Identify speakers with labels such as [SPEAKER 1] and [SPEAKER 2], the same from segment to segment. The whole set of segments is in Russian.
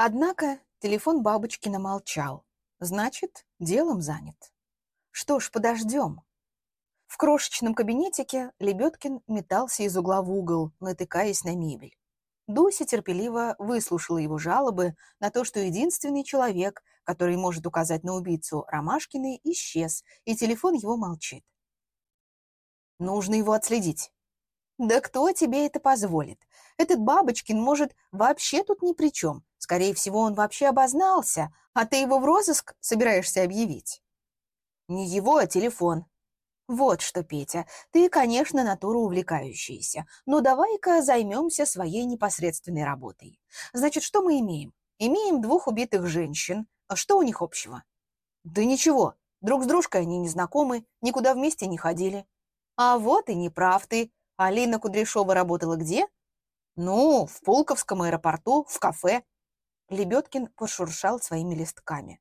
[SPEAKER 1] Однако телефон Бабочкина молчал. Значит, делом занят. Что ж, подождем. В крошечном кабинетике Лебедкин метался из угла в угол, натыкаясь на мебель. Дуся терпеливо выслушала его жалобы на то, что единственный человек, который может указать на убийцу Ромашкиной, исчез, и телефон его молчит. Нужно его отследить. Да кто тебе это позволит? Этот Бабочкин, может, вообще тут ни при чем. Скорее всего, он вообще обознался, а ты его в розыск собираешься объявить. Не его, а телефон. Вот что, Петя, ты, конечно, натура увлекающаяся, но давай-ка займемся своей непосредственной работой. Значит, что мы имеем? Имеем двух убитых женщин. А что у них общего? Да ничего, друг с дружкой они не знакомы, никуда вместе не ходили. А вот и не прав ты. Алина Кудряшова работала где? Ну, в Пулковском аэропорту, в кафе. Лебедкин пошуршал своими листками.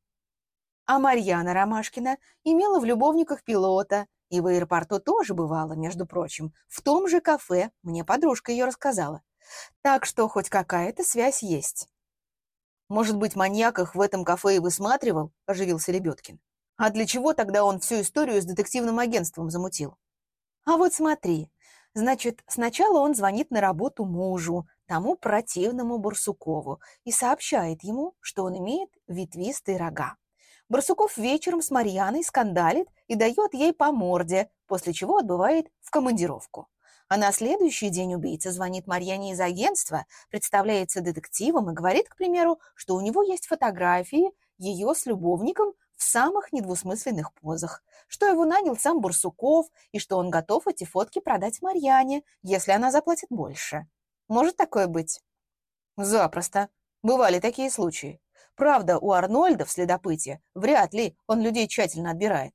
[SPEAKER 1] А Марьяна Ромашкина имела в любовниках пилота, и в аэропорту тоже бывала, между прочим, в том же кафе, мне подружка ее рассказала. Так что хоть какая-то связь есть. «Может быть, маньяк их в этом кафе и высматривал?» – оживился Лебедкин. «А для чего тогда он всю историю с детективным агентством замутил?» А вот смотри, значит, сначала он звонит на работу мужу, тому противному Барсукову, и сообщает ему, что он имеет ветвистые рога. Барсуков вечером с Марьяной скандалит и дает ей по морде, после чего отбывает в командировку. А на следующий день убийца звонит Марьяне из агентства, представляется детективом и говорит, к примеру, что у него есть фотографии ее с любовником в самых недвусмысленных позах, что его нанял сам Бурсуков и что он готов эти фотки продать Марьяне, если она заплатит больше. Может такое быть? Запросто. Бывали такие случаи. Правда, у Арнольда в следопыте вряд ли он людей тщательно отбирает.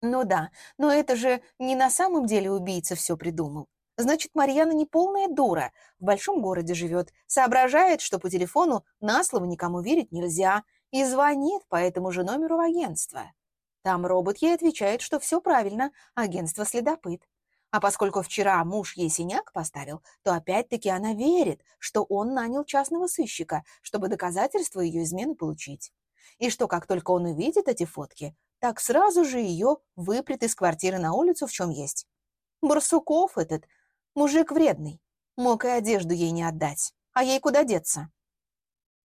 [SPEAKER 1] Ну да, но это же не на самом деле убийца все придумал. Значит, Марьяна не полная дура, в большом городе живет, соображает, что по телефону на слово никому верить нельзя, и звонит по этому же номеру в агентство. Там робот ей отвечает, что все правильно, агентство следопыт. А поскольку вчера муж ей синяк поставил, то опять-таки она верит, что он нанял частного сыщика, чтобы доказательства ее измены получить. И что как только он увидит эти фотки, так сразу же ее выпрет из квартиры на улицу в чем есть. Барсуков этот, мужик вредный, мог и одежду ей не отдать, а ей куда деться?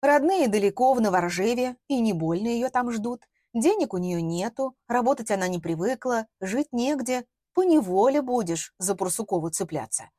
[SPEAKER 1] Родные далеко, в Новоржеве, и не больно ее там ждут. Денег у нее нету, работать она не привыкла, жить негде. Поневоле будешь за Пурсукову цепляться.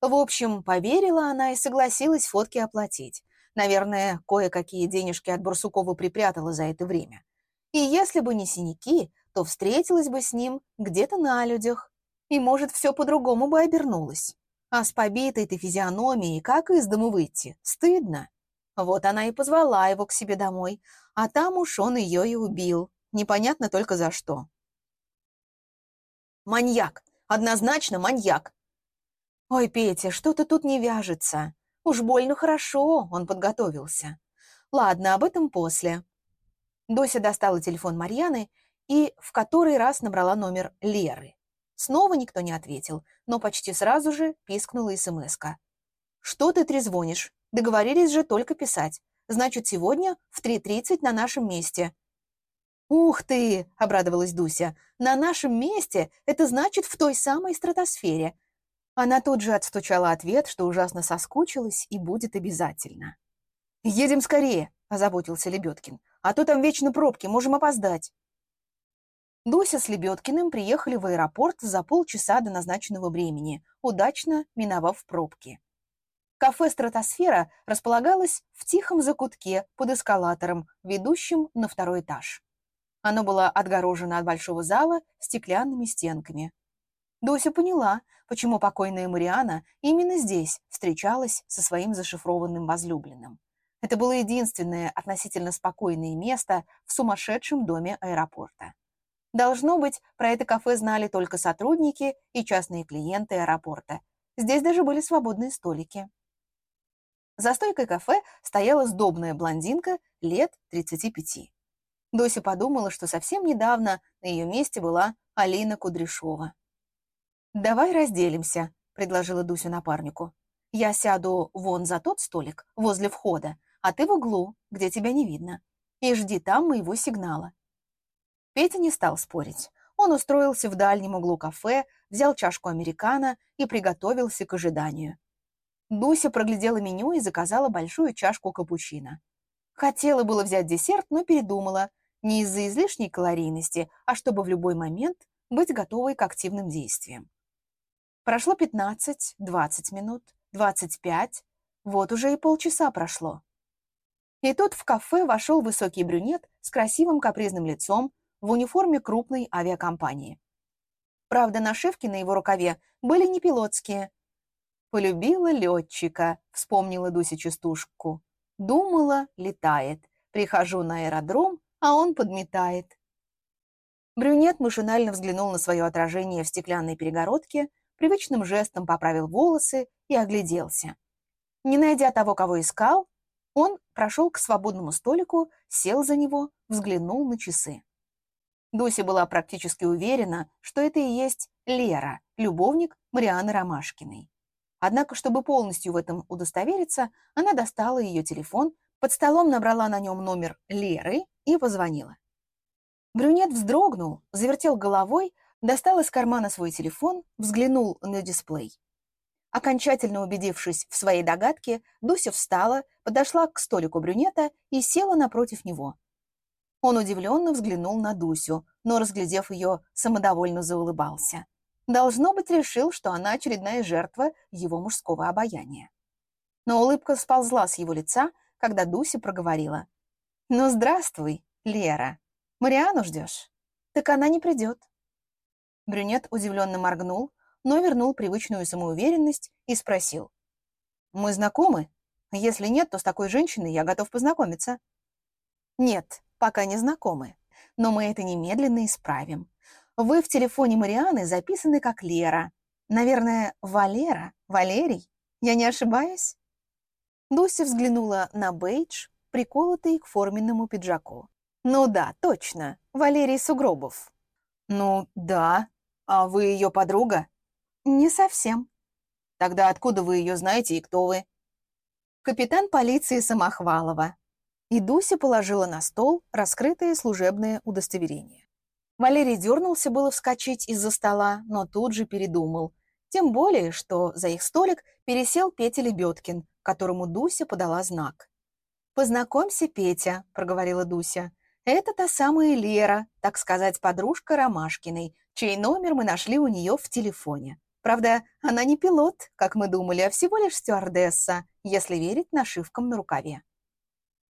[SPEAKER 1] В общем, поверила она и согласилась фотки оплатить. Наверное, кое-какие денежки от Барсукова припрятала за это время. И если бы не синяки, то встретилась бы с ним где-то на людях. И, может, все по-другому бы обернулось. А с побитой-то физиономией как из дому выйти? Стыдно. Вот она и позвала его к себе домой, а там уж он ее и убил. Непонятно только за что. Маньяк! Однозначно маньяк! Ой, Петя, что-то тут не вяжется. Уж больно хорошо он подготовился. Ладно, об этом после. Дося достала телефон Марьяны и в который раз набрала номер Леры. Снова никто не ответил, но почти сразу же пискнула СМС-ка. «Что ты трезвонишь? Договорились же только писать. Значит, сегодня в 3.30 на нашем месте». «Ух ты!» — обрадовалась Дуся. «На нашем месте — это значит в той самой стратосфере». Она тут же отстучала ответ, что ужасно соскучилась и будет обязательно. «Едем скорее!» — озаботился Лебедкин. «А то там вечно пробки, можем опоздать». Дуся с Лебедкиным приехали в аэропорт за полчаса до назначенного времени, удачно миновав пробки. Кафе «Стратосфера» располагалось в тихом закутке под эскалатором, ведущим на второй этаж. Оно было отгорожено от большого зала стеклянными стенками. Дося поняла, почему покойная Мариана именно здесь встречалась со своим зашифрованным возлюбленным. Это было единственное относительно спокойное место в сумасшедшем доме аэропорта. Должно быть, про это кафе знали только сотрудники и частные клиенты аэропорта. Здесь даже были свободные столики. За стойкой кафе стояла сдобная блондинка лет 35. Дося подумала, что совсем недавно на ее месте была Алина Кудряшова. «Давай разделимся», — предложила Дуся напарнику. «Я сяду вон за тот столик, возле входа, а ты в углу, где тебя не видно, и жди там моего сигнала». Петя не стал спорить. Он устроился в дальнем углу кафе, взял чашку американо и приготовился к ожиданию. Дуся проглядела меню и заказала большую чашку капучино. Хотела было взять десерт, но передумала. Не из-за излишней калорийности, а чтобы в любой момент быть готовой к активным действиям. Прошло 15, 20 минут, 25, вот уже и полчаса прошло. И тут в кафе вошел высокий брюнет с красивым капризным лицом в униформе крупной авиакомпании. Правда, нашивки на его рукаве были не пилотские. «Полюбила летчика», — вспомнила Дуся частушку. «Думала, летает. Прихожу на аэродром, а он подметает». Брюнет машинально взглянул на свое отражение в стеклянной перегородке, привычным жестом поправил волосы и огляделся. Не найдя того, кого искал, он прошел к свободному столику, сел за него, взглянул на часы. Дуся была практически уверена, что это и есть Лера, любовник Марианы Ромашкиной. Однако, чтобы полностью в этом удостовериться, она достала ее телефон, под столом набрала на нем номер Леры и позвонила. Брюнет вздрогнул, завертел головой, достал из кармана свой телефон, взглянул на дисплей. Окончательно убедившись в своей догадке, Дуся встала, подошла к столику брюнета и села напротив него. Он удивленно взглянул на Дусю, но, разглядев ее, самодовольно заулыбался. Должно быть, решил, что она очередная жертва его мужского обаяния. Но улыбка сползла с его лица, когда Дуся проговорила. «Ну, здравствуй, Лера. Мариану ждешь? Так она не придет». Брюнет удивленно моргнул, но вернул привычную самоуверенность и спросил. «Мы знакомы? Если нет, то с такой женщиной я готов познакомиться». «Нет, пока не знакомы, но мы это немедленно исправим. Вы в телефоне Марианы записаны как Лера. Наверное, Валера, Валерий? Я не ошибаюсь?» Дуся взглянула на бейдж, приколотый к форменному пиджаку. «Ну да, точно, Валерий Сугробов». «Ну да. А вы ее подруга?» «Не совсем». «Тогда откуда вы ее знаете и кто вы?» «Капитан полиции Самохвалова», и Дуся положила на стол раскрытое служебное удостоверение. Валерий дернулся было вскочить из-за стола, но тут же передумал. Тем более, что за их столик пересел Петя Лебедкин, которому Дуся подала знак. «Познакомься, Петя», — проговорила Дуся. «Это та самая Лера, так сказать, подружка Ромашкиной, чей номер мы нашли у нее в телефоне. Правда, она не пилот, как мы думали, а всего лишь стюардесса, если верить нашивкам на рукаве.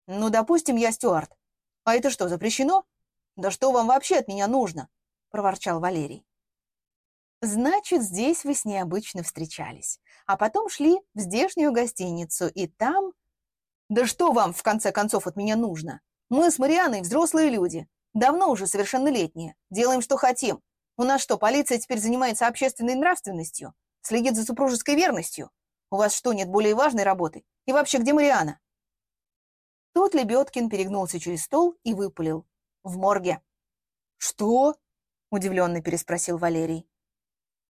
[SPEAKER 1] «Ну, допустим, я стюард. А это что, запрещено? Да что вам вообще от меня нужно?» — проворчал Валерий. «Значит, здесь вы с ней обычно встречались, а потом шли в здешнюю гостиницу, и там...» «Да что вам, в конце концов, от меня нужно? Мы с Марианой взрослые люди, давно уже совершеннолетние, делаем, что хотим. У нас что, полиция теперь занимается общественной нравственностью? Следит за супружеской верностью? У вас что, нет более важной работы? И вообще, где Мариана?» Тут Лебедкин перегнулся через стол и выпалил. «В морге». «Что?» — удивленно переспросил Валерий.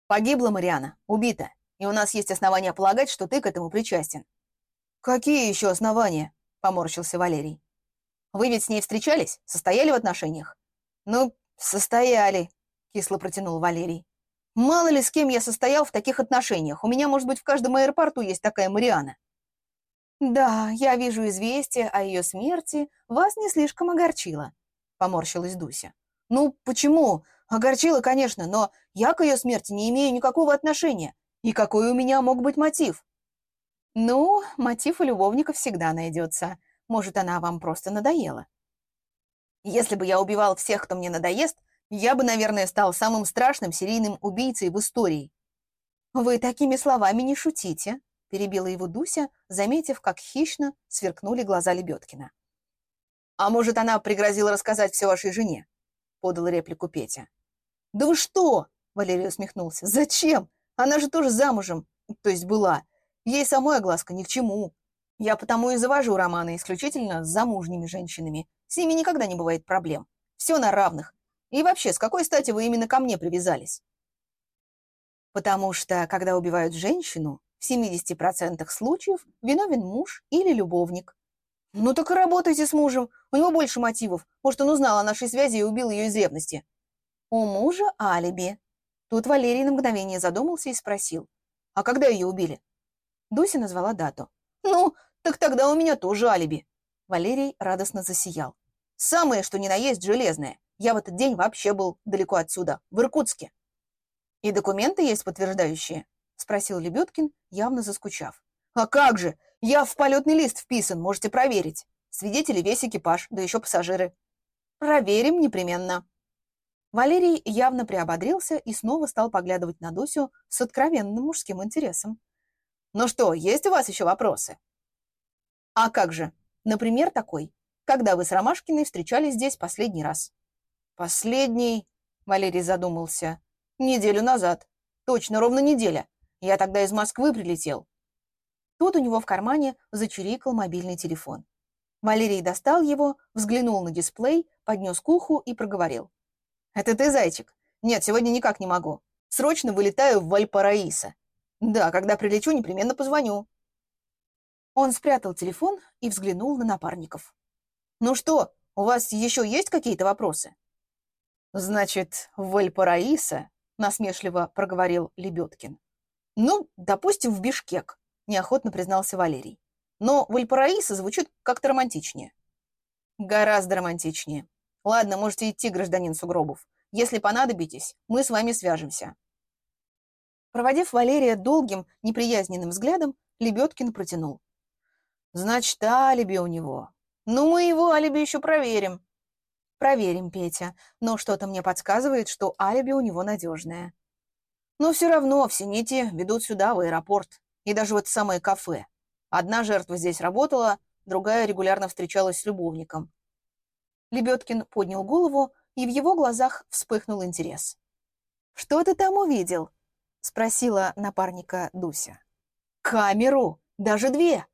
[SPEAKER 1] «Погибла Мариана, убита, и у нас есть основания полагать, что ты к этому причастен». «Какие еще основания?» — поморщился Валерий. «Вы ведь с ней встречались? Состояли в отношениях?» «Ну, состояли», — кисло протянул Валерий. «Мало ли с кем я состоял в таких отношениях. У меня, может быть, в каждом аэропорту есть такая Мариана». «Да, я вижу известие о ее смерти. Вас не слишком огорчило», — поморщилась Дуся. «Ну, почему? Огорчило, конечно, но я к ее смерти не имею никакого отношения. И какой у меня мог быть мотив?» «Ну, мотив у любовника всегда найдется. Может, она вам просто надоела?» «Если бы я убивал всех, кто мне надоест, я бы, наверное, стал самым страшным серийным убийцей в истории». «Вы такими словами не шутите», — перебила его Дуся, заметив, как хищно сверкнули глаза Лебедкина. «А может, она пригрозила рассказать все вашей жене?» — подал реплику Петя. «Да вы что?» — Валерий усмехнулся. «Зачем? Она же тоже замужем, то есть была. Ей самой огласка ни к чему. Я потому и завожу романы исключительно с замужними женщинами. С ними никогда не бывает проблем. Все на равных. И вообще, с какой стати вы именно ко мне привязались?» «Потому что, когда убивают женщину, в 70% случаев виновен муж или любовник. Ну так и работайте с мужем. У него больше мотивов. Может, он узнал о нашей связи и убил ее из ревности. У мужа алиби. Тут Валерий на мгновение задумался и спросил. А когда ее убили? Дуся назвала дату. Ну, так тогда у меня тоже алиби. Валерий радостно засиял. Самое, что ни на есть, железное. Я в этот день вообще был далеко отсюда, в Иркутске. И документы есть подтверждающие? Спросил Лебедкин, явно заскучав. А как же? Я в полетный лист вписан, можете проверить. Свидетели весь экипаж, да еще пассажиры. Проверим непременно. Валерий явно приободрился и снова стал поглядывать на Дусю с откровенным мужским интересом. «Ну что, есть у вас еще вопросы?» «А как же? Например, такой. Когда вы с Ромашкиной встречались здесь последний раз?» «Последний...» — Валерий задумался. «Неделю назад. Точно, ровно неделя. Я тогда из Москвы прилетел». Тут у него в кармане зачирикал мобильный телефон. Валерий достал его, взглянул на дисплей, поднес к уху и проговорил. «Это ты, зайчик? Нет, сегодня никак не могу. Срочно вылетаю в Вальпараисо. Да, когда прилечу, непременно позвоню». Он спрятал телефон и взглянул на напарников. «Ну что, у вас еще есть какие-то вопросы?» «Значит, в Вальпараисо?» — насмешливо проговорил Лебедкин. «Ну, допустим, в Бишкек», — неохотно признался Валерий. «Но Вальпараисо звучит как-то романтичнее». «Гораздо романтичнее. Ладно, можете идти, гражданин Сугробов. Если понадобитесь, мы с вами свяжемся». Проводив Валерия долгим, неприязненным взглядом, Лебедкин протянул. «Значит, алиби у него. Ну, мы его алиби еще проверим». «Проверим, Петя, но что-то мне подсказывает, что алиби у него надежное». «Но все равно все нити ведут сюда, в аэропорт, и даже в это самое кафе. Одна жертва здесь работала, другая регулярно встречалась с любовником. Лебедкин поднял голову, и в его глазах вспыхнул интерес. «Что ты там увидел?» — спросила напарника Дуся. «Камеру! Даже две!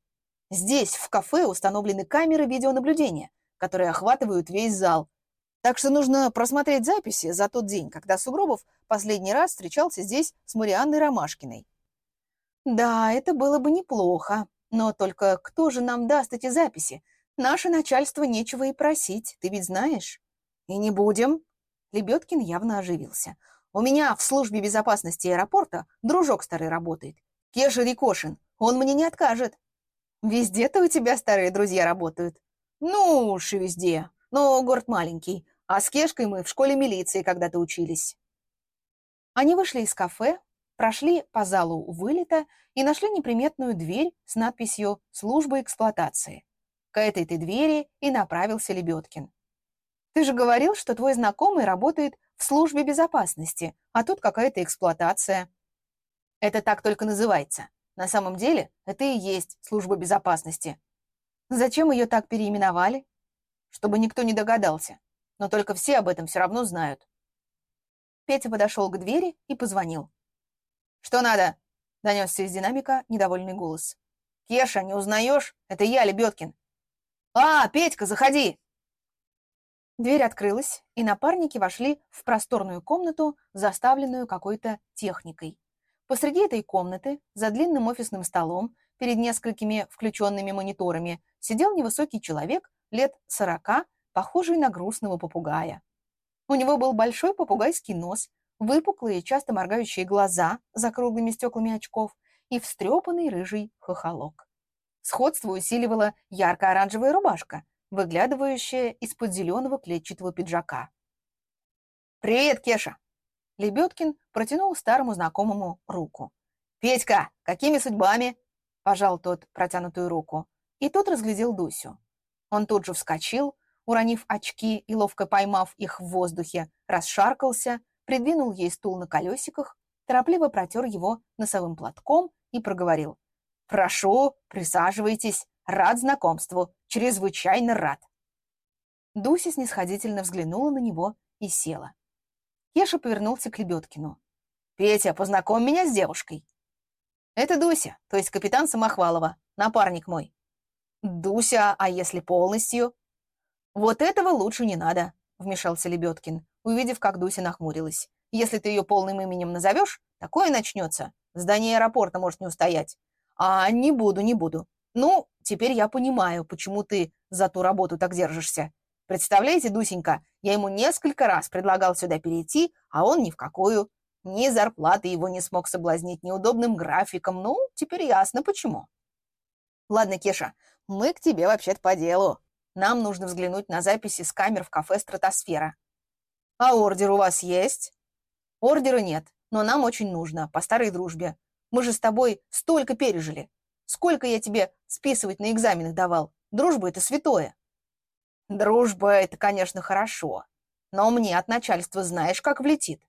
[SPEAKER 1] Здесь, в кафе, установлены камеры видеонаблюдения, которые охватывают весь зал. Так что нужно просмотреть записи за тот день, когда Сугробов последний раз встречался здесь с Марианной Ромашкиной. Да, это было бы неплохо, но только кто же нам даст эти записи, Наше начальство нечего и просить, ты ведь знаешь. И не будем. Лебедкин явно оживился. У меня в службе безопасности аэропорта дружок старый работает. Кеша Рикошин. Он мне не откажет. Везде-то у тебя старые друзья работают. Ну уж и везде. Но город маленький. А с Кешкой мы в школе милиции когда-то учились. Они вышли из кафе, прошли по залу вылета и нашли неприметную дверь с надписью «Служба эксплуатации». К этой-то двери и направился Лебедкин. «Ты же говорил, что твой знакомый работает в службе безопасности, а тут какая-то эксплуатация». «Это так только называется. На самом деле это и есть служба безопасности». «Зачем ее так переименовали?» «Чтобы никто не догадался. Но только все об этом все равно знают». Петя подошел к двери и позвонил. «Что надо?» — донесся из динамика недовольный голос. «Кеша, не узнаешь? Это я, Лебедкин. «А, Петька, заходи!» Дверь открылась, и напарники вошли в просторную комнату, заставленную какой-то техникой. Посреди этой комнаты, за длинным офисным столом, перед несколькими включенными мониторами, сидел невысокий человек лет сорока, похожий на грустного попугая. У него был большой попугайский нос, выпуклые, часто моргающие глаза за круглыми стеклами очков и встрепанный рыжий хохолок. Сходство усиливала ярко-оранжевая рубашка, выглядывающая из-под зеленого клетчатого пиджака. «Привет, Кеша!» Лебедкин протянул старому знакомому руку. «Петька, какими судьбами?» Пожал тот протянутую руку. И тот разглядел Дусю. Он тут же вскочил, уронив очки и ловко поймав их в воздухе, расшаркался, придвинул ей стул на колесиках, торопливо протер его носовым платком и проговорил. «Прошу, присаживайтесь. Рад знакомству. Чрезвычайно рад». Дуся снисходительно взглянула на него и села. Еша повернулся к Лебедкину. «Петя, познакомь меня с девушкой». «Это Дуся, то есть капитан Самохвалова, напарник мой». «Дуся, а если полностью?» «Вот этого лучше не надо», — вмешался Лебедкин, увидев, как Дуся нахмурилась. «Если ты ее полным именем назовешь, такое начнется. Здание аэропорта может не устоять. А не буду, не буду. Ну, теперь я понимаю, почему ты за ту работу так держишься. Представляете, Дусенька, я ему несколько раз предлагал сюда перейти, а он ни в какую. Ни зарплаты его не смог соблазнить неудобным графиком. Ну, теперь ясно, почему. Ладно, Кеша, мы к тебе вообще-то по делу. Нам нужно взглянуть на записи с камер в кафе «Стратосфера». А ордер у вас есть? Ордера нет, но нам очень нужно, по старой дружбе. Мы же с тобой столько пережили. Сколько я тебе списывать на экзаменах давал? Дружба — это святое. Дружба — это, конечно, хорошо. Но мне от начальства знаешь, как влетит.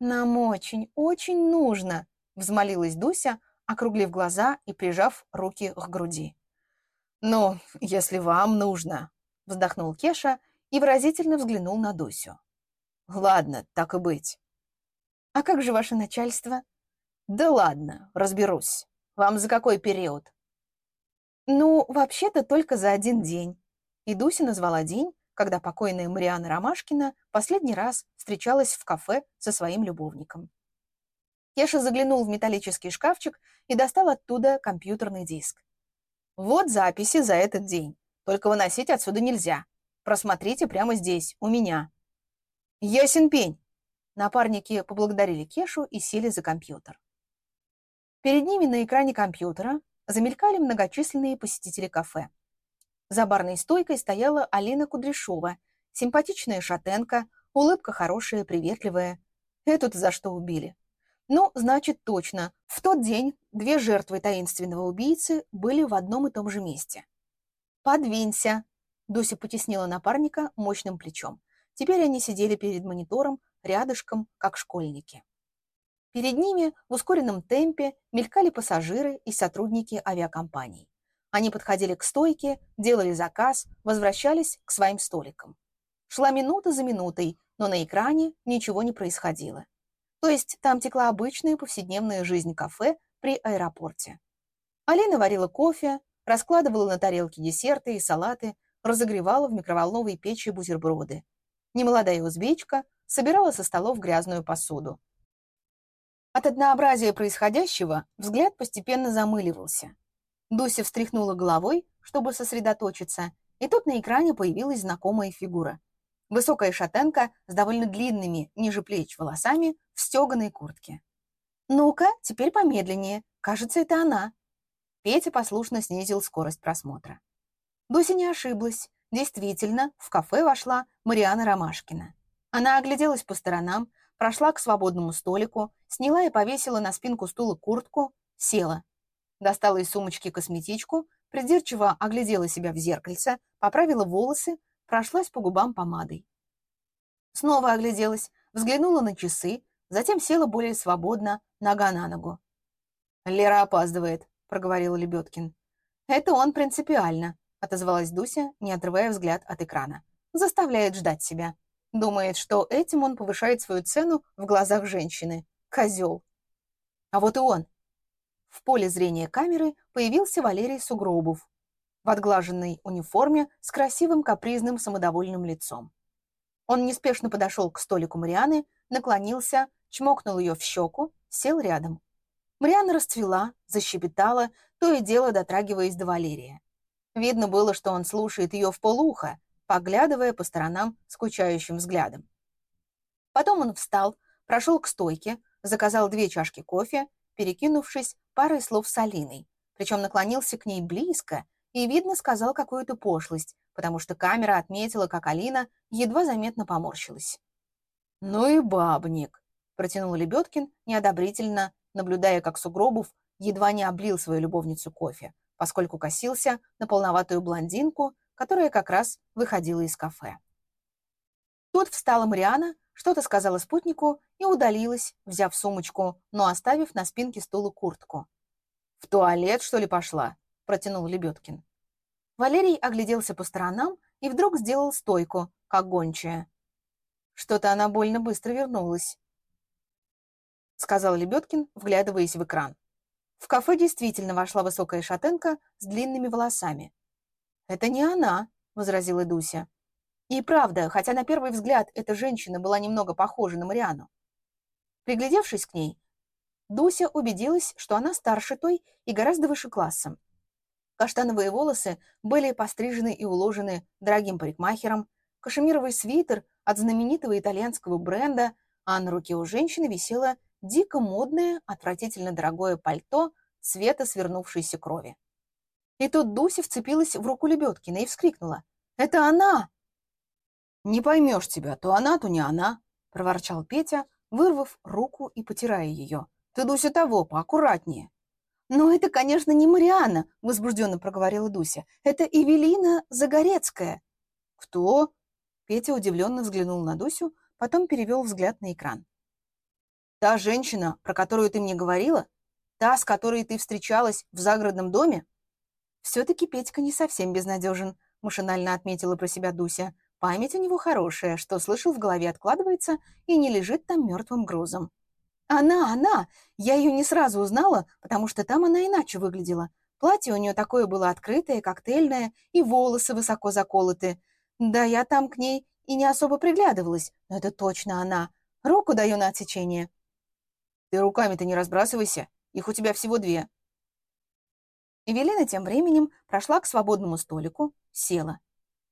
[SPEAKER 1] Нам очень, очень нужно, взмолилась Дуся, округлив глаза и прижав руки к груди. «Ну, если вам нужно», — вздохнул Кеша и выразительно взглянул на Дусю. «Ладно, так и быть». «А как же ваше начальство?» «Да ладно, разберусь. Вам за какой период?» «Ну, вообще-то только за один день». И Дуся назвала день, когда покойная Мариана Ромашкина последний раз встречалась в кафе со своим любовником. Кеша заглянул в металлический шкафчик и достал оттуда компьютерный диск. «Вот записи за этот день. Только выносить отсюда нельзя. Просмотрите прямо здесь, у меня». «Ясен пень!» Напарники поблагодарили Кешу и сели за компьютер. Перед ними на экране компьютера замелькали многочисленные посетители кафе. За барной стойкой стояла Алина Кудряшова, симпатичная шатенка, улыбка хорошая, приветливая. Эту-то за что убили? Ну, значит, точно. В тот день две жертвы таинственного убийцы были в одном и том же месте. «Подвинься!» Дуся потеснила напарника мощным плечом. Теперь они сидели перед монитором, рядышком, как школьники. Перед ними в ускоренном темпе мелькали пассажиры и сотрудники авиакомпаний. Они подходили к стойке, делали заказ, возвращались к своим столикам. Шла минута за минутой, но на экране ничего не происходило. То есть там текла обычная повседневная жизнь кафе при аэропорте. Алина варила кофе, раскладывала на тарелки десерты и салаты, разогревала в микроволновой печи бутерброды. Немолодая узбечка собирала со столов грязную посуду. От однообразия происходящего взгляд постепенно замыливался. Дуся встряхнула головой, чтобы сосредоточиться, и тут на экране появилась знакомая фигура — Высокая шатенка с довольно длинными, ниже плеч волосами, в стеганой куртке. «Ну-ка, теперь помедленнее. Кажется, это она». Петя послушно снизил скорость просмотра. Дуся не ошиблась. Действительно, в кафе вошла Мариана Ромашкина. Она огляделась по сторонам, прошла к свободному столику, сняла и повесила на спинку стула куртку, села. Достала из сумочки косметичку, придирчиво оглядела себя в зеркальце, поправила волосы, прошлась по губам помадой. Снова огляделась, взглянула на часы, затем села более свободно, нога на ногу. «Лера опаздывает», — проговорил Лебедкин. «Это он принципиально», — отозвалась Дуся, не отрывая взгляд от экрана. «Заставляет ждать себя. Думает, что этим он повышает свою цену в глазах женщины. Козел. А вот и он. В поле зрения камеры появился Валерий Сугробов, в отглаженной униформе с красивым капризным самодовольным лицом. Он неспешно подошел к столику Марианы, наклонился, чмокнул ее в щеку, сел рядом. Мариана расцвела, защебетала, то и дело дотрагиваясь до Валерия. Видно было, что он слушает ее в полуха, поглядывая по сторонам скучающим взглядом. Потом он встал, прошел к стойке, заказал две чашки кофе, перекинувшись парой слов с Алиной, причем наклонился к ней близко и, видно, сказал какую-то пошлость, потому что камера отметила, как Алина едва заметно поморщилась. «Ну и бабник», — протянул Лебедкин, неодобрительно, наблюдая, как Сугробов едва не облил свою любовницу кофе, поскольку косился на полноватую блондинку, которая как раз выходила из кафе. Тут встала Мариана, что-то сказала спутнику и удалилась, взяв сумочку, но оставив на спинке стула куртку. «В туалет, что ли, пошла?» — протянул Лебедкин. Валерий огляделся по сторонам и вдруг сделал стойку, как гончая. Что-то она больно быстро вернулась, — сказал Лебедкин, вглядываясь в экран. В кафе действительно вошла высокая шатенка с длинными волосами. «Это не она», — возразила Дуся. И правда, хотя на первый взгляд эта женщина была немного похожа на Мариану. Приглядевшись к ней, Дуся убедилась, что она старше той и гораздо выше классом. Каштановые волосы были пострижены и уложены дорогим парикмахером, кашемировый свитер от знаменитого итальянского бренда, а на руке у женщины висело дико модное, отвратительно дорогое пальто цвета свернувшейся крови. И тут Дуся вцепилась в руку Лебедкина и вскрикнула. «Это она!» «Не поймешь тебя, то она, то не она», — проворчал Петя, вырвав руку и потирая ее. «Ты, Дуся, того, поаккуратнее». «Но это, конечно, не Марианна», — возбужденно проговорила Дуся. «Это Эвелина Загорецкая». «Кто?» Петя удивленно взглянул на Дусю, потом перевел взгляд на экран. «Та женщина, про которую ты мне говорила? Та, с которой ты встречалась в загородном доме?» «Все-таки Петька не совсем безнадежен», — машинально отметила про себя Дуся. «Память у него хорошая, что слышал в голове откладывается и не лежит там мертвым грузом». «Она, она! Я ее не сразу узнала, потому что там она иначе выглядела. Платье у нее такое было открытое, коктейльное, и волосы высоко заколоты. Да, я там к ней и не особо приглядывалась, но это точно она. Руку даю на отсечение». «Ты руками-то не разбрасывайся, их у тебя всего две», Эвелина тем временем прошла к свободному столику, села.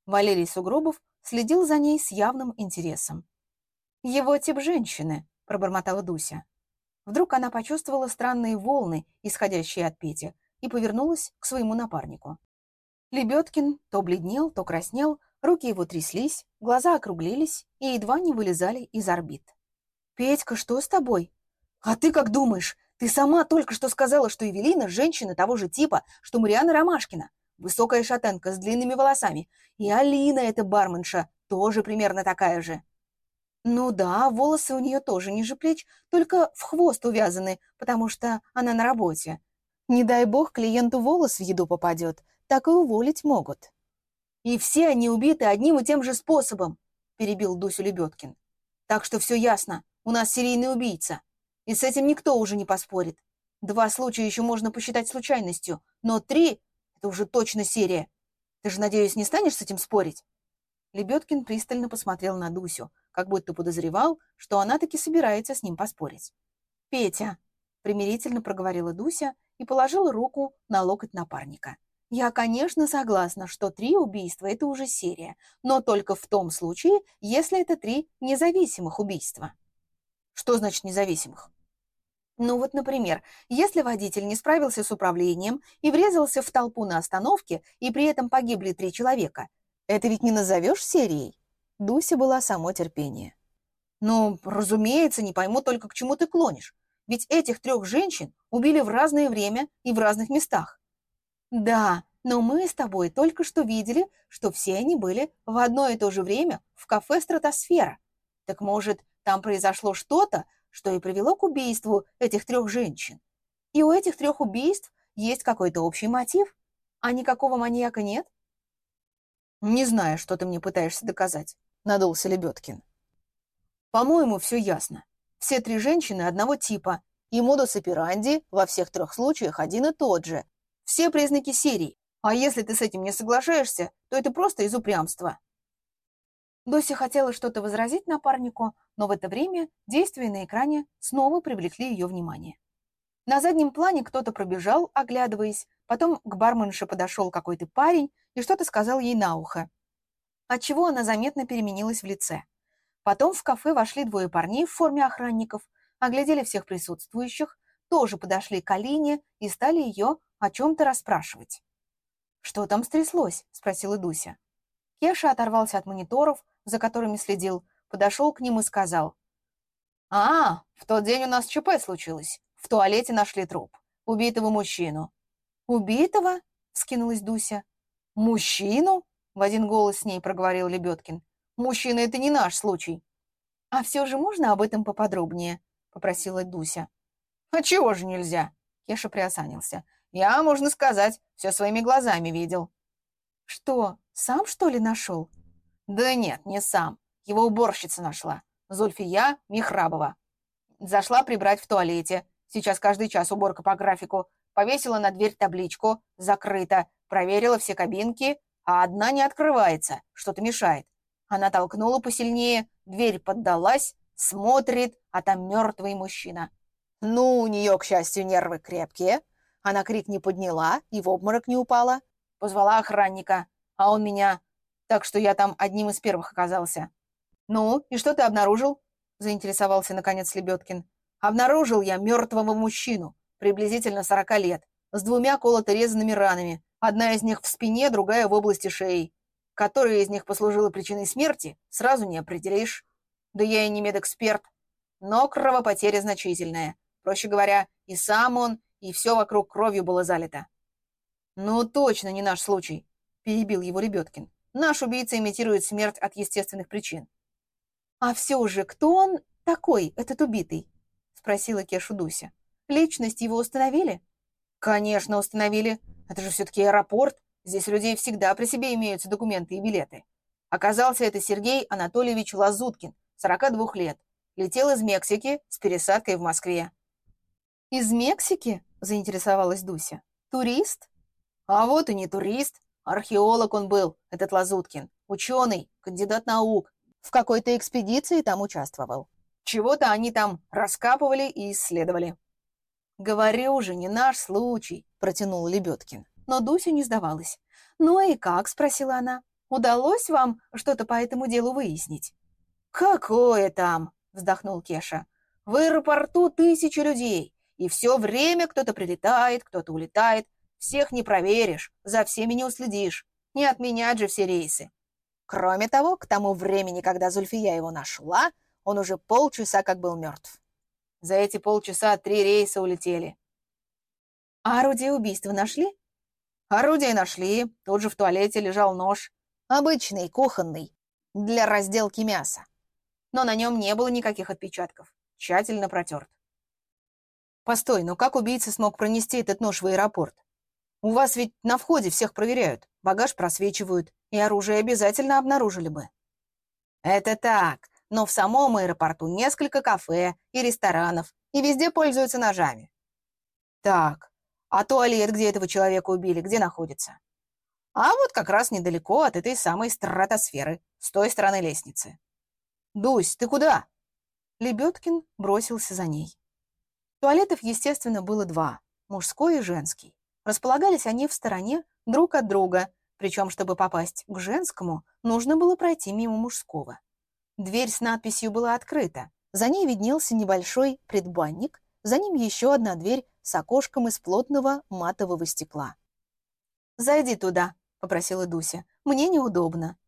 [SPEAKER 1] Валерий Сугробов следил за ней с явным интересом. «Его тип женщины», — пробормотала Дуся. Вдруг она почувствовала странные волны, исходящие от Пети, и повернулась к своему напарнику. Лебедкин то бледнел, то краснел, руки его тряслись, глаза округлились и едва не вылезали из орбит. «Петька, что с тобой?» «А ты как думаешь?» Ты сама только что сказала, что Эвелина – женщина того же типа, что Мариана Ромашкина. Высокая шатенка с длинными волосами. И Алина, эта барменша, тоже примерно такая же. Ну да, волосы у нее тоже ниже плеч, только в хвост увязаны, потому что она на работе. Не дай бог клиенту волос в еду попадет, так и уволить могут. И все они убиты одним и тем же способом, перебил Дусю Лебедкин. Так что все ясно, у нас серийный убийца. И с этим никто уже не поспорит. Два случая еще можно посчитать случайностью, но три — это уже точно серия. Ты же, надеюсь, не станешь с этим спорить?» Лебедкин пристально посмотрел на Дусю, как будто подозревал, что она таки собирается с ним поспорить. «Петя», — примирительно проговорила Дуся и положила руку на локоть напарника. «Я, конечно, согласна, что три убийства — это уже серия, но только в том случае, если это три независимых убийства». Что значит независимых? Ну вот, например, если водитель не справился с управлением и врезался в толпу на остановке, и при этом погибли три человека, это ведь не назовешь серией? Дуся была само терпение. Ну, разумеется, не пойму только, к чему ты клонишь. Ведь этих трех женщин убили в разное время и в разных местах. Да, но мы с тобой только что видели, что все они были в одно и то же время в кафе «Стратосфера». Так может, там произошло что-то, что и привело к убийству этих трех женщин. И у этих трех убийств есть какой-то общий мотив, а никакого маньяка нет? Не знаю, что ты мне пытаешься доказать, надулся Лебедкин. По-моему, все ясно. Все три женщины одного типа, и модус операнди во всех трех случаях один и тот же. Все признаки серии. А если ты с этим не соглашаешься, то это просто из упрямства. Дося хотела что-то возразить напарнику, но в это время действия на экране снова привлекли ее внимание. На заднем плане кто-то пробежал, оглядываясь, потом к барменше подошел какой-то парень и что-то сказал ей на ухо, отчего она заметно переменилась в лице. Потом в кафе вошли двое парней в форме охранников, оглядели всех присутствующих, тоже подошли к Алине и стали ее о чем-то расспрашивать. «Что там стряслось?» – спросила Дуся. Кеша оторвался от мониторов, за которыми следил, подошел к ним и сказал. «А, в тот день у нас ЧП случилось. В туалете нашли труп. Убитого мужчину». «Убитого?» — скинулась Дуся. «Мужчину?» — в один голос с ней проговорил Лебедкин. «Мужчина — это не наш случай». «А все же можно об этом поподробнее?» — попросила Дуся. «А чего же нельзя?» — Кеша приосанился. «Я, можно сказать, все своими глазами видел». «Что, сам, что ли, нашел?» Да нет, не сам. Его уборщица нашла. Зульфия Михрабова. Зашла прибрать в туалете. Сейчас каждый час уборка по графику. Повесила на дверь табличку «Закрыто». Проверила все кабинки, а одна не открывается. Что-то мешает. Она толкнула посильнее, дверь поддалась, смотрит, а там мертвый мужчина. Ну, у нее, к счастью, нервы крепкие. Она крик не подняла и в обморок не упала. Позвала охранника, а он меня... Так что я там одним из первых оказался. «Ну, и что ты обнаружил?» — заинтересовался, наконец, Лебедкин. «Обнаружил я мертвого мужчину, приблизительно сорока лет, с двумя колото-резанными ранами, одна из них в спине, другая в области шеи. Которая из них послужила причиной смерти, сразу не определишь. Да я и не медэксперт. Но кровопотеря значительная. Проще говоря, и сам он, и все вокруг кровью было залито. «Ну, точно не наш случай», — перебил его Ребеткин. «Наш убийца имитирует смерть от естественных причин». «А все же, кто он такой, этот убитый?» — спросила Кешу Дуся. «Личность его установили?» «Конечно, установили. Это же все-таки аэропорт. Здесь у людей всегда при себе имеются документы и билеты. Оказался это Сергей Анатольевич Лазуткин, 42 лет. Летел из Мексики с пересадкой в Москве. «Из Мексики?» – заинтересовалась Дуся. «Турист?» «А вот и не турист. Археолог он был, этот Лазуткин. Ученый, кандидат наук. В какой-то экспедиции там участвовал. Чего-то они там раскапывали и исследовали». «Говорю же, не наш случай», – протянул Лебедкин. Но Дуся не сдавалась. «Ну и как?» – спросила она. «Удалось вам что-то по этому делу выяснить?» «Какое там?» – вздохнул Кеша. «В аэропорту тысячи людей. И все время кто-то прилетает, кто-то улетает. Всех не проверишь, за всеми не уследишь. Не отменять же все рейсы. Кроме того, к тому времени, когда Зульфия его нашла, он уже полчаса как был мертв. За эти полчаса три рейса улетели. А орудие убийства нашли? Орудие нашли. Тут же в туалете лежал нож. Обычный, кухонный, для разделки мяса. Но на нем не было никаких отпечатков. Тщательно протерт. Постой, ну как убийца смог пронести этот нож в аэропорт? У вас ведь на входе всех проверяют, багаж просвечивают, и оружие обязательно обнаружили бы. Это так, но в самом аэропорту несколько кафе и ресторанов, и везде пользуются ножами. Так, а туалет, где этого человека убили, где находится? А вот как раз недалеко от этой самой стратосферы, с той стороны лестницы. «Дусь, ты куда?» Лебедкин бросился за ней. Туалетов, естественно, было два – мужской и женский. Располагались они в стороне друг от друга, причем, чтобы попасть к женскому, нужно было пройти мимо мужского. Дверь с надписью была открыта. За ней виднелся небольшой предбанник, за ним еще одна дверь с окошком из плотного матового стекла. «Зайди туда», — попросила Дуся. «Мне неудобно».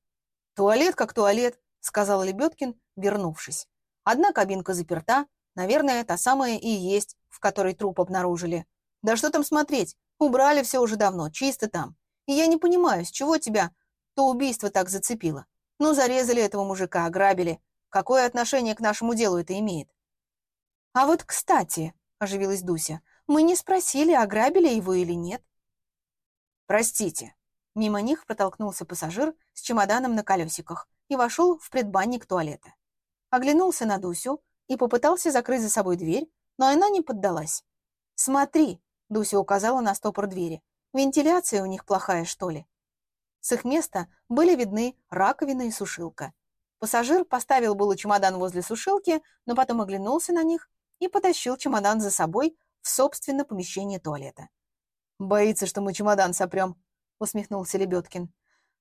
[SPEAKER 1] «Туалет как туалет», — сказал Лебедкин, вернувшись. «Одна кабинка заперта, Наверное, та самая и есть, в которой труп обнаружили. Да что там смотреть? Убрали все уже давно, чисто там. И я не понимаю, с чего тебя то убийство так зацепило. Ну, зарезали этого мужика, ограбили. Какое отношение к нашему делу это имеет? А вот, кстати, оживилась Дуся, мы не спросили, ограбили его или нет. Простите. Мимо них протолкнулся пассажир с чемоданом на колесиках и вошел в предбанник туалета. Оглянулся на Дусю, и попытался закрыть за собой дверь, но она не поддалась. «Смотри», — Дуся указала на стопор двери, — «вентиляция у них плохая, что ли?» С их места были видны раковина и сушилка. Пассажир поставил было чемодан возле сушилки, но потом оглянулся на них и потащил чемодан за собой в собственное помещение туалета. «Боится, что мы чемодан сопрем», — усмехнулся Лебедкин.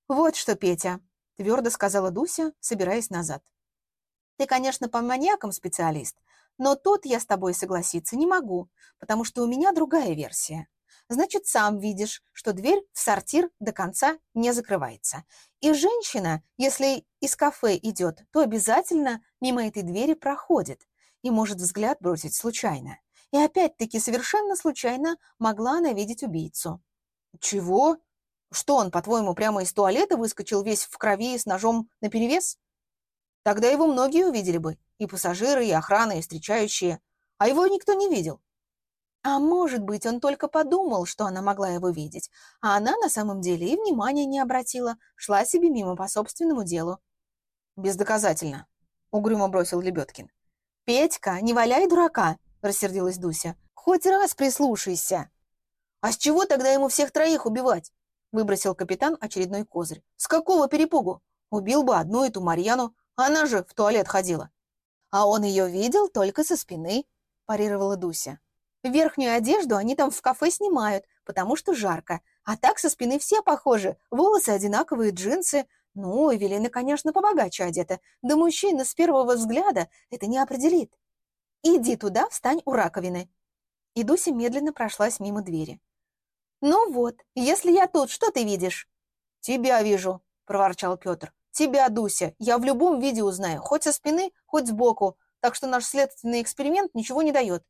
[SPEAKER 1] «Вот что, Петя», — твердо сказала Дуся, собираясь назад. Ты, конечно, по маньякам специалист, но тут я с тобой согласиться не могу, потому что у меня другая версия. Значит, сам видишь, что дверь в сортир до конца не закрывается. И женщина, если из кафе идет, то обязательно мимо этой двери проходит и может взгляд бросить случайно. И опять-таки совершенно случайно могла она видеть убийцу. Чего? Что он, по-твоему, прямо из туалета выскочил весь в крови и с ножом наперевес? Тогда его многие увидели бы, и пассажиры, и охрана, и встречающие, а его никто не видел. А может быть, он только подумал, что она могла его видеть, а она на самом деле и внимания не обратила, шла себе мимо по собственному делу. «Бездоказательно», — угрюмо бросил Лебедкин. «Петька, не валяй дурака», — рассердилась Дуся. «Хоть раз прислушайся». «А с чего тогда ему всех троих убивать?» — выбросил капитан очередной козырь. «С какого перепугу? Убил бы одну эту Марьяну, она же в туалет ходила. А он ее видел только со спины, парировала Дуся. Верхнюю одежду они там в кафе снимают, потому что жарко. А так со спины все похожи. Волосы одинаковые, джинсы. Ну, Эвелина, конечно, побогаче одета. Да мужчина с первого взгляда это не определит. Иди туда, встань у раковины. И Дуся медленно прошлась мимо двери. «Ну вот, если я тут, что ты видишь?» «Тебя вижу», — проворчал Петр. «Тебя, Дуся, я в любом виде узнаю, хоть со спины, хоть сбоку, так что наш следственный эксперимент ничего не дает.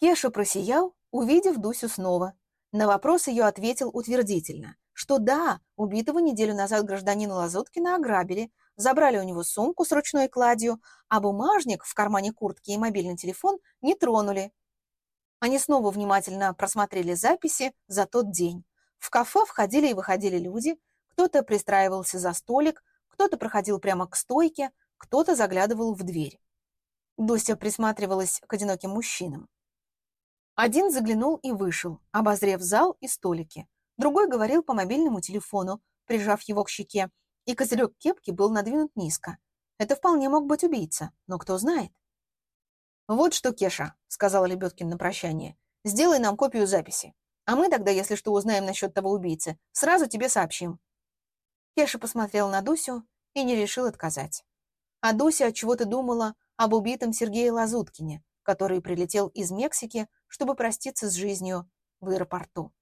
[SPEAKER 1] Кеша просиял, увидев Дусю снова. На вопрос ее ответил утвердительно, что да, убитого неделю назад гражданина Лазуткина ограбили, забрали у него сумку с ручной кладью, а бумажник в кармане куртки и мобильный телефон не тронули. Они снова внимательно просмотрели записи за тот день. В кафе входили и выходили люди, кто-то пристраивался за столик, кто-то проходил прямо к стойке, кто-то заглядывал в дверь. Дуся присматривалась к одиноким мужчинам. Один заглянул и вышел, обозрев зал и столики. Другой говорил по мобильному телефону, прижав его к щеке, и козырек кепки был надвинут низко. Это вполне мог быть убийца, но кто знает. «Вот что, Кеша», — сказал Лебедкин на прощание, — «сделай нам копию записи. А мы тогда, если что узнаем насчет того убийцы, сразу тебе сообщим». Кеша посмотрел на Дусю и не решил отказать. А Дуся от чего то думала об убитом Сергее Лазуткине, который прилетел из Мексики, чтобы проститься с жизнью в аэропорту.